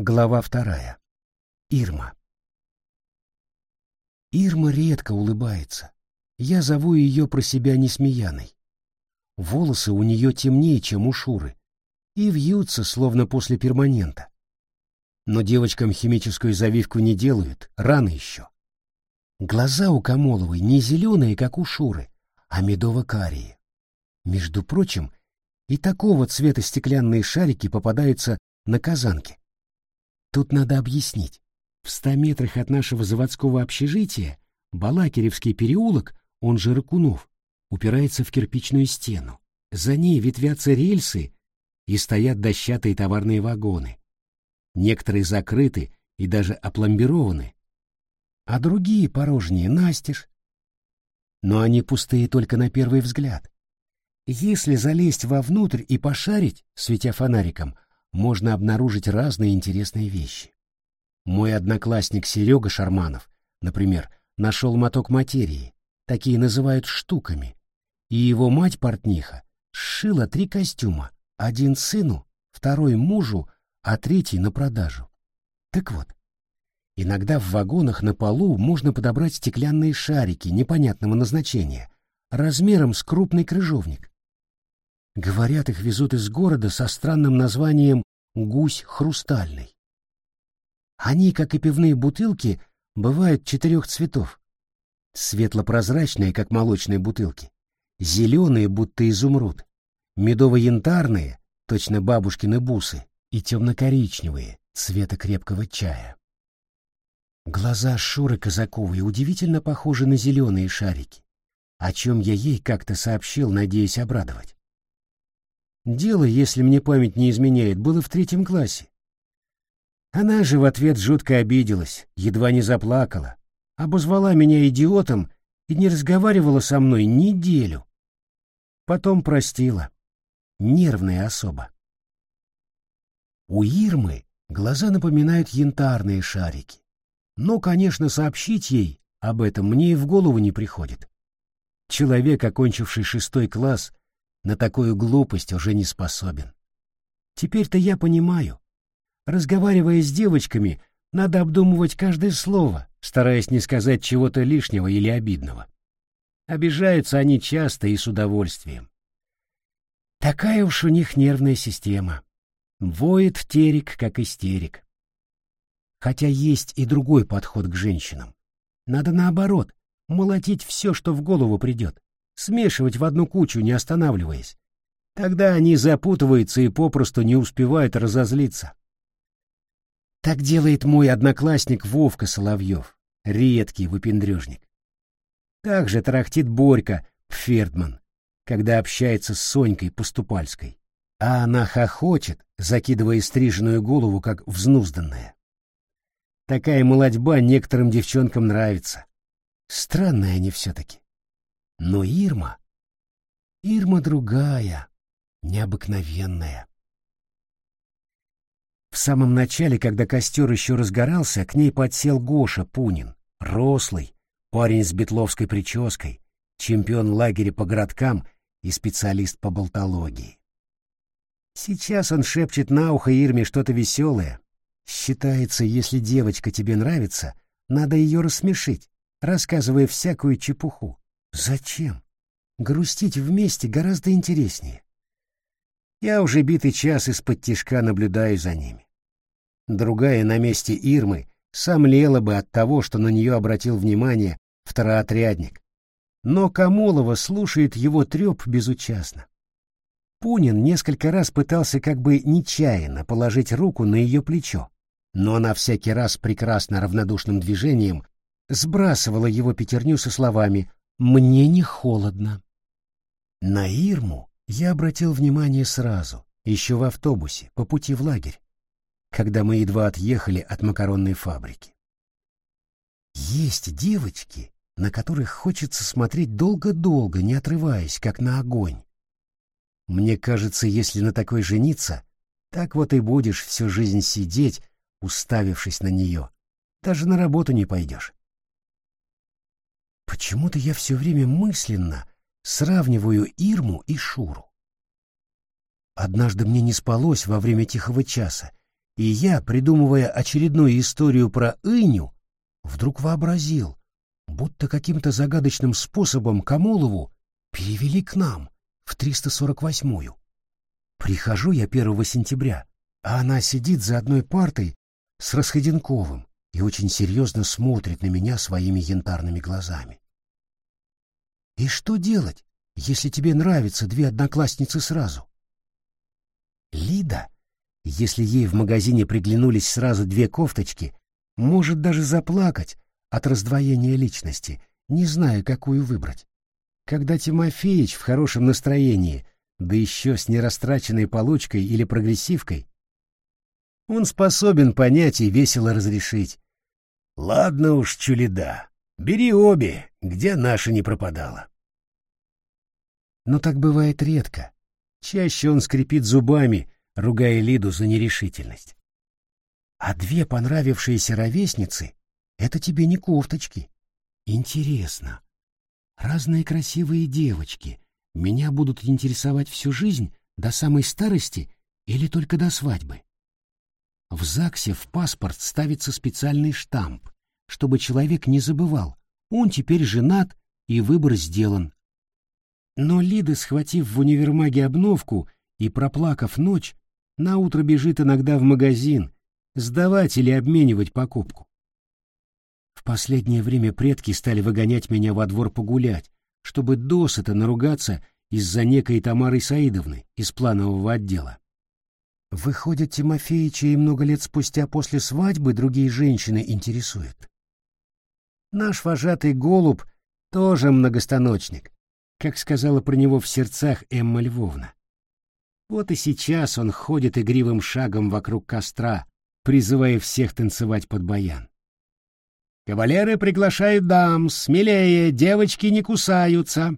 Глава вторая. Ирма. Ирма редко улыбается. Я зову ее про себя Несмеяной. Волосы у нее темнее, чем у Шуры, и вьются, словно после перманента. Но девочкам химическую завивку не делают, рано еще. Глаза у Камоловой не зеленые, как у Шуры, а медово-карие. Между прочим, и такого цвета стеклянные шарики попадаются на казанке. Тут надо объяснить. В ста метрах от нашего заводского общежития Балакиревский переулок, он же Ракунов, упирается в кирпичную стену. За ней ветвятся рельсы и стоят дощатые товарные вагоны. Некоторые закрыты и даже опломбированы, а другие порожние настежь. Но они пустые только на первый взгляд. Если залезть вовнутрь и пошарить, светя фонариком, можно обнаружить разные интересные вещи. Мой одноклассник Серега Шарманов, например, нашел моток материи, такие называют штуками, и его мать-портниха сшила три костюма, один сыну, второй мужу, а третий на продажу. Так вот, иногда в вагонах на полу можно подобрать стеклянные шарики непонятного назначения, размером с крупный крыжовник. Говорят, их везут из города со странным названием «гусь хрустальный». Они, как и пивные бутылки, бывают четырех цветов. Светло-прозрачные, как молочные бутылки, зеленые, будто изумруд, медово-янтарные, точно бабушкины бусы, и темно-коричневые, цвета крепкого чая. Глаза Шуры Казаковой удивительно похожи на зеленые шарики, о чем я ей как-то сообщил, надеясь обрадовать. Дело, если мне память не изменяет, было в третьем классе. Она же в ответ жутко обиделась, едва не заплакала, обозвала меня идиотом и не разговаривала со мной неделю. Потом простила. Нервная особа. У Ирмы глаза напоминают янтарные шарики. Но, конечно, сообщить ей об этом мне и в голову не приходит. Человек, окончивший шестой класс, на такую глупость уже не способен. Теперь-то я понимаю. Разговаривая с девочками, надо обдумывать каждое слово, стараясь не сказать чего-то лишнего или обидного. Обижаются они часто и с удовольствием. Такая уж у них нервная система. Воет терик, как истерик. Хотя есть и другой подход к женщинам. Надо наоборот, молотить все, что в голову придет смешивать в одну кучу, не останавливаясь. Тогда они запутываются и попросту не успевают разозлиться. Так делает мой одноклассник Вовка Соловьев, редкий выпендрежник. Так же тарахтит Борька Пфердман, когда общается с Сонькой Поступальской. А она хохочет, закидывая стриженную голову, как взнузданная. Такая молодьба некоторым девчонкам нравится. Странные они все-таки. Но Ирма... Ирма другая, необыкновенная. В самом начале, когда костер еще разгорался, к ней подсел Гоша Пунин, рослый, парень с бетловской прической, чемпион лагеря по городкам и специалист по болтологии. Сейчас он шепчет на ухо Ирме что-то веселое. Считается, если девочка тебе нравится, надо ее рассмешить, рассказывая всякую чепуху. Зачем? Грустить вместе гораздо интереснее. Я уже битый час из-под тишка наблюдаю за ними. Другая на месте Ирмы сомлела бы от того, что на нее обратил внимание второотрядник. Но Камолова слушает его треп безучастно. Пунин несколько раз пытался как бы нечаянно положить руку на ее плечо, но она всякий раз прекрасно равнодушным движением сбрасывала его пятерню со словами мне не холодно. На Ирму я обратил внимание сразу, еще в автобусе, по пути в лагерь, когда мы едва отъехали от макаронной фабрики. Есть девочки, на которых хочется смотреть долго-долго, не отрываясь, как на огонь. Мне кажется, если на такой жениться, так вот и будешь всю жизнь сидеть, уставившись на нее. Даже на работу не пойдешь. Почему-то я все время мысленно сравниваю Ирму и Шуру. Однажды мне не спалось во время тихого часа, И я, придумывая очередную историю про Иню, вдруг вообразил, будто каким-то загадочным способом Камолову перевели к нам в 348-ю. Прихожу я 1 сентября, а она сидит за одной партой с Расходенковым и очень серьезно смотрит на меня своими янтарными глазами. И что делать, если тебе нравятся две одноклассницы сразу? Лида, если ей в магазине приглянулись сразу две кофточки, может даже заплакать от раздвоения личности, не зная, какую выбрать. Когда Тимофеич в хорошем настроении, да еще с нерастраченной получкой или прогрессивкой, он способен понять и весело разрешить. Ладно уж, чулида, бери обе, где наша не пропадала. Но так бывает редко. Чаще он скрипит зубами, ругая Лиду за нерешительность. А две понравившиеся ровесницы — это тебе не кофточки. Интересно. Разные красивые девочки меня будут интересовать всю жизнь до самой старости или только до свадьбы? В ЗАГСе в паспорт ставится специальный штамп, чтобы человек не забывал, он теперь женат и выбор сделан. Но Лида, схватив в универмаге обновку и проплакав ночь, наутро бежит иногда в магазин, сдавать или обменивать покупку. В последнее время предки стали выгонять меня во двор погулять, чтобы досыта наругаться из-за некой Тамары Саидовны из планового отдела. Выходит, Тимофеича и много лет спустя после свадьбы другие женщины интересуют. Наш вожатый голубь тоже многостаночник, как сказала про него в сердцах Эмма Львовна. Вот и сейчас он ходит игривым шагом вокруг костра, призывая всех танцевать под баян. «Кавалеры приглашают дам, смелее, девочки не кусаются!»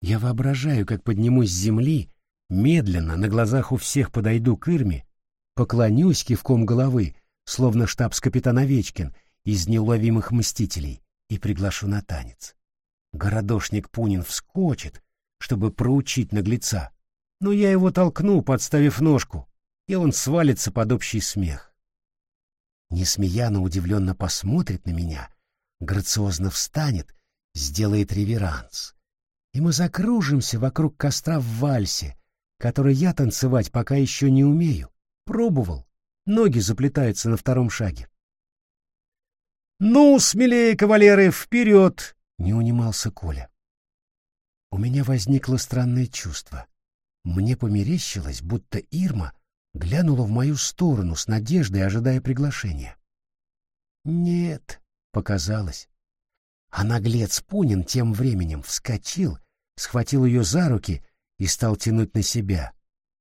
Я воображаю, как поднимусь с земли Медленно, на глазах у всех подойду к Ирме, поклонюсь кивком головы, словно штабс-капитан Овечкин из неуловимых мстителей, и приглашу на танец. Городошник Пунин вскочит, чтобы проучить наглеца, но я его толкну, подставив ножку, и он свалится под общий смех. Несмеяно удивленно посмотрит на меня, грациозно встанет, сделает реверанс, и мы закружимся вокруг костра в вальсе, который я танцевать пока еще не умею. Пробовал. Ноги заплетаются на втором шаге. «Ну, смелее, кавалеры, вперед!» — не унимался Коля. У меня возникло странное чувство. Мне померещилось, будто Ирма глянула в мою сторону с надеждой, ожидая приглашения. Нет, показалось. А наглец Пунин тем временем вскочил, схватил ее за руки и стал тянуть на себя.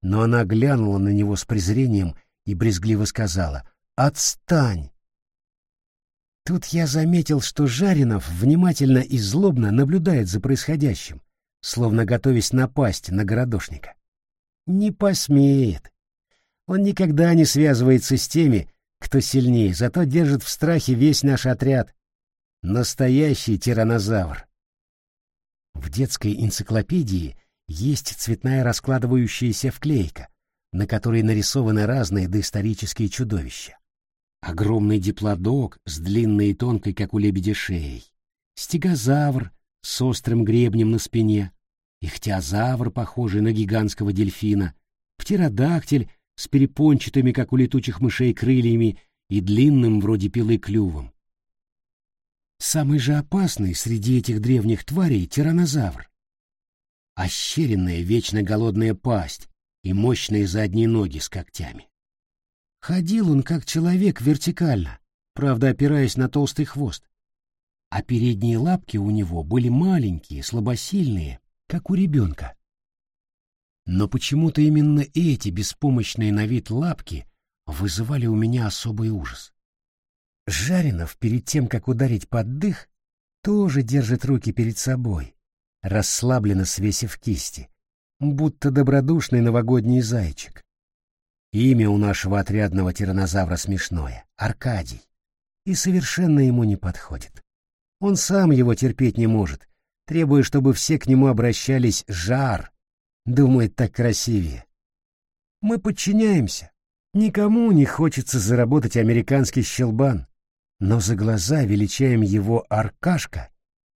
Но она глянула на него с презрением и брезгливо сказала «Отстань!». Тут я заметил, что Жаринов внимательно и злобно наблюдает за происходящим, словно готовясь напасть на городошника. Не посмеет. Он никогда не связывается с теми, кто сильнее, зато держит в страхе весь наш отряд. Настоящий тиранозавр. В детской энциклопедии есть цветная раскладывающаяся вклейка, на которой нарисованы разные доисторические чудовища. Огромный диплодок с длинной и тонкой, как у лебедя, шеей, стегозавр с острым гребнем на спине, ихтиозавр, похожий на гигантского дельфина, птеродактиль с перепончатыми, как у летучих мышей, крыльями и длинным, вроде пилы, клювом. Самый же опасный среди этих древних тварей — тиранозавр, ощеренная вечно голодная пасть и мощные задние ноги с когтями. Ходил он как человек вертикально, правда опираясь на толстый хвост, а передние лапки у него были маленькие, слабосильные, как у ребенка. Но почему-то именно эти беспомощные на вид лапки вызывали у меня особый ужас. Жаринов перед тем, как ударить под дых, тоже держит руки перед собой, расслабленно свесив кисти, будто добродушный новогодний зайчик. Имя у нашего отрядного тиранозавра смешное — Аркадий, и совершенно ему не подходит. Он сам его терпеть не может, требуя, чтобы все к нему обращались «жар», думает так красивее. Мы подчиняемся, Никому не хочется заработать американский щелбан, но за глаза величаем его Аркашка,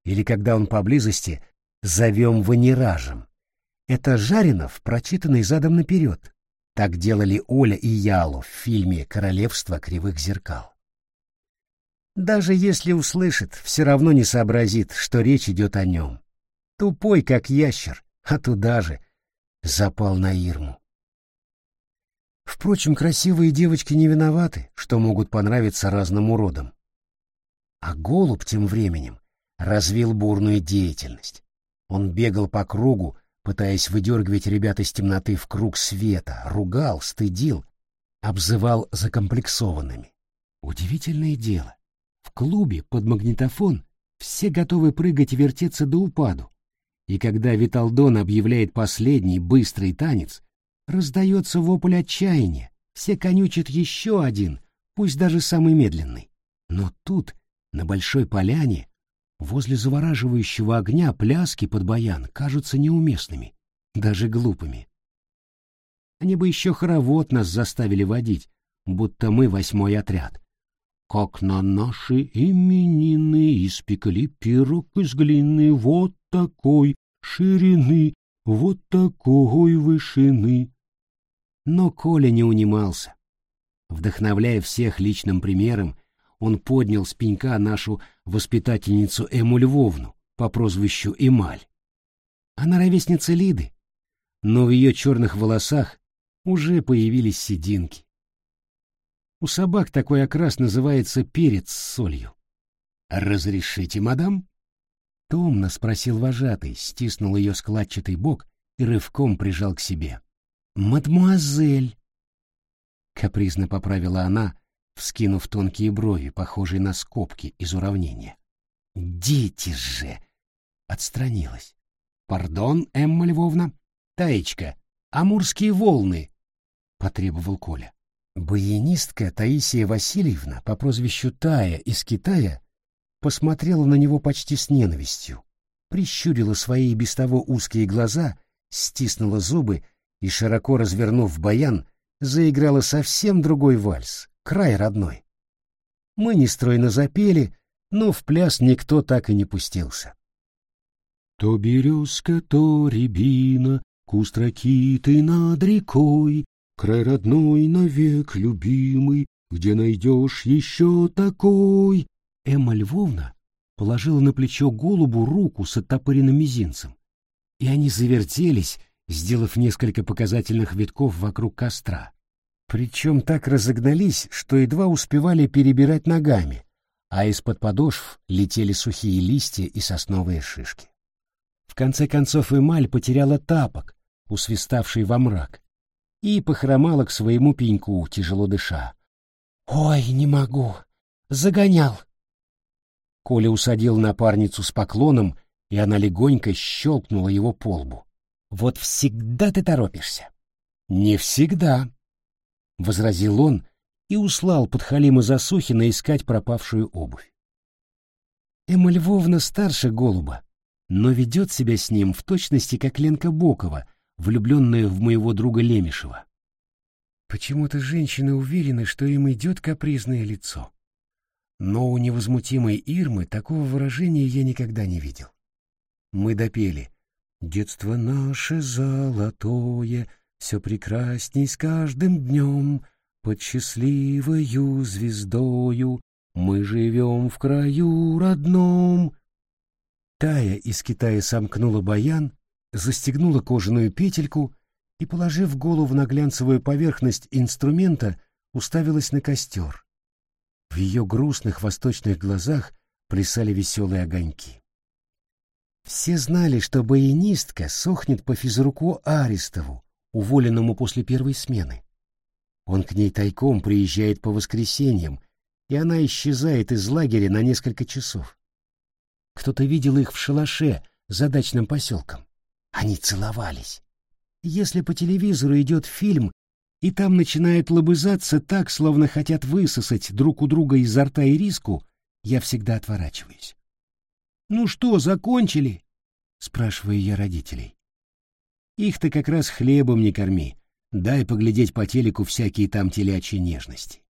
или когда он поблизости, зовем ванеражем. Это Жаринов, прочитанный задом наперед. Так делали Оля и Ялу в фильме «Королевство кривых зеркал». Даже если услышит, все равно не сообразит, что речь идет о нем. Тупой, как ящер, а туда же запал на Ирму. Впрочем, красивые девочки не виноваты, что могут понравиться разным уродам. А голубь тем временем развил бурную деятельность. Он бегал по кругу, пытаясь выдергивать ребят из темноты в круг света, ругал, стыдил, обзывал закомплексованными. Удивительное дело. В клубе под магнитофон все готовы прыгать и вертеться до упаду. И когда Виталдон объявляет последний быстрый танец, Раздается вопль отчаяния, все конючат еще один, пусть даже самый медленный. Но тут, на большой поляне, возле завораживающего огня пляски под баян кажутся неуместными, даже глупыми. Они бы еще хоровод нас заставили водить, будто мы восьмой отряд. Как на наши именины испекли пирог из глины вот такой ширины, вот такой вышины. Но Коля не унимался. Вдохновляя всех личным примером, он поднял с пенька нашу воспитательницу Эму Львовну по прозвищу Эмаль. Она ровесница Лиды, но в ее черных волосах уже появились сединки. У собак такой окрас называется перец с солью. «Разрешите, мадам?» Томно спросил вожатый, стиснул ее складчатый бок и рывком прижал к себе. «Мадмуазель!» — капризно поправила она, вскинув тонкие брови, похожие на скобки из уравнения. «Дети же!» — отстранилась. «Пардон, Эмма Львовна. Таечка, амурские волны!» — потребовал Коля. Баянистка Таисия Васильевна по прозвищу Тая из Китая посмотрела на него почти с ненавистью, прищурила свои без того узкие глаза, стиснула зубы и, широко развернув баян, заиграла совсем другой вальс, край родной. Мы нестройно запели, но в пляс никто так и не пустился. То березка, то рябина, куст ракиты над рекой, край родной навек любимый, где найдешь еще такой. Эмма Львовна положила на плечо голубу руку с оттопыренным мизинцем, и они завертелись, сделав несколько показательных витков вокруг костра. Причем так разогнались, что едва успевали перебирать ногами, а из-под подошв летели сухие листья и сосновые шишки. В конце концов Эмаль потеряла тапок, усвиставший во мрак, и похромала к своему пеньку, тяжело дыша. «Ой, не могу! Загонял!» Коля усадил напарницу с поклоном, и она легонько щелкнула его по лбу. Вот всегда ты торопишься. Не всегда, — возразил он и услал подхалима Засухина искать пропавшую обувь. Эмма Львовна старше Голуба, но ведет себя с ним в точности, как Ленка Бокова, влюбленная в моего друга Лемешева. Почему-то женщины уверены, что им идет капризное лицо. Но у невозмутимой Ирмы такого выражения я никогда не видел. Мы допели — Детство наше золотое, все прекрасней с каждым днем, под счастливою звездою мы живем в краю родном. Тая из Китая сомкнула баян, застегнула кожаную петельку и, положив голову на глянцевую поверхность инструмента, уставилась на костер. В ее грустных восточных глазах плясали веселые огоньки. Все знали, что баянистка сохнет по физруку Арестову, уволенному после первой смены. Он к ней тайком приезжает по воскресеньям, и она исчезает из лагеря на несколько часов. Кто-то видел их в шалаше за дачным поселком. Они целовались. Если по телевизору идет фильм, и там начинают лобызаться так, словно хотят высосать друг у друга изо рта и риску, я всегда отворачиваюсь. «Ну что, закончили?» — спрашиваю я родителей. «Их-то как раз хлебом не корми. Дай поглядеть по телеку всякие там телячьи нежности.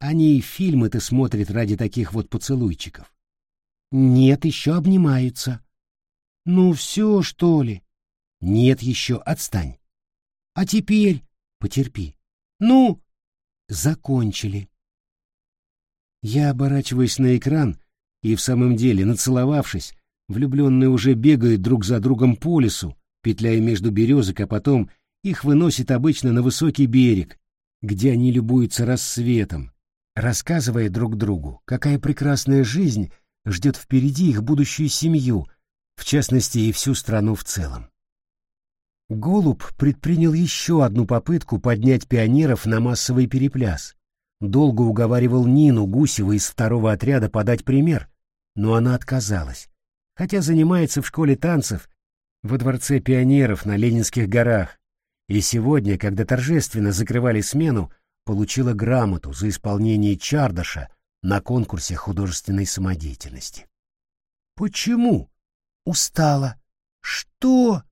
Они и фильмы-то смотрят ради таких вот поцелуйчиков. Нет, еще обнимаются. Ну все, что ли? Нет еще, отстань. А теперь потерпи. Ну, закончили. Я оборачиваюсь на экран, и в самом деле, нацеловавшись, влюбленные уже бегают друг за другом по лесу, петляя между березок, а потом их выносит обычно на высокий берег, где они любуются рассветом, рассказывая друг другу, какая прекрасная жизнь ждет впереди их будущую семью, в частности и всю страну в целом. Голуб предпринял еще одну попытку поднять пионеров на массовый перепляс. Долго уговаривал Нину Гусеву из второго отряда подать пример, но она отказалась, хотя занимается в школе танцев во Дворце пионеров на Ленинских горах, и сегодня, когда торжественно закрывали смену, получила грамоту за исполнение Чардаша на конкурсе художественной самодеятельности. «Почему?» «Устала». «Что?»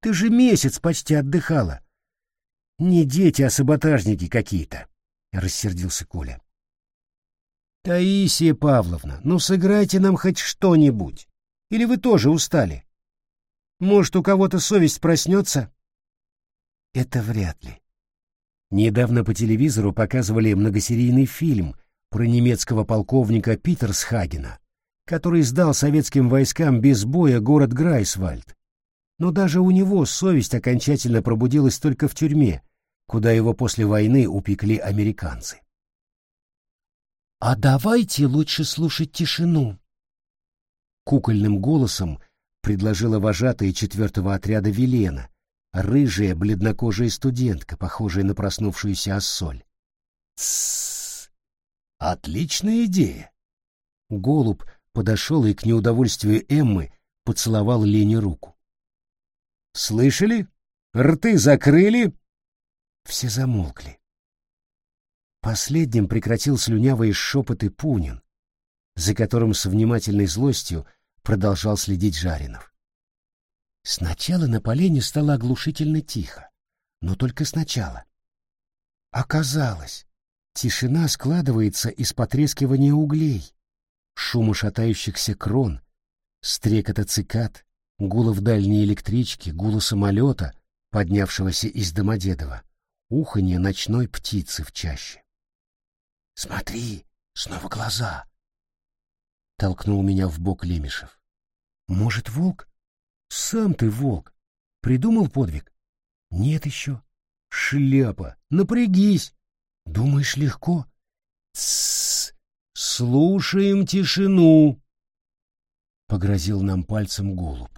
Ты же месяц почти отдыхала. Не дети, а саботажники какие-то, — рассердился Коля. Таисия Павловна, ну сыграйте нам хоть что-нибудь. Или вы тоже устали? Может, у кого-то совесть проснется? Это вряд ли. Недавно по телевизору показывали многосерийный фильм про немецкого полковника Питерсхагена, который сдал советским войскам без боя город Грайсвальд но даже у него совесть окончательно пробудилась только в тюрьме, куда его после войны упекли американцы. «А давайте лучше слушать тишину», — кукольным голосом предложила вожатая четвертого отряда Велена, рыжая бледнокожая студентка, похожая на проснувшуюся оссоль. «Тссс! Отличная идея!» Голуб подошел и к неудовольствию Эммы поцеловал Лене руку. Слышали? Рты закрыли. Все замолкли. Последним прекратил слюнявые шепоты Пунин, за которым с внимательной злостью продолжал следить Жаринов. Сначала на полене стало оглушительно тихо, но только сначала. Оказалось, тишина складывается из потрескивания углей, шума шатающихся крон, стрекота цикад, гула в дальней электричке, гула самолета, поднявшегося из Домодедова, уханье ночной птицы в чаще. «Смотри, снова глаза!» — толкнул меня в бок Лемешев. «Может, волк? Сам ты волк. Придумал подвиг? Нет еще. Шляпа, напрягись. Думаешь, легко? Тссс, слушаем тишину!» — погрозил нам пальцем голубь.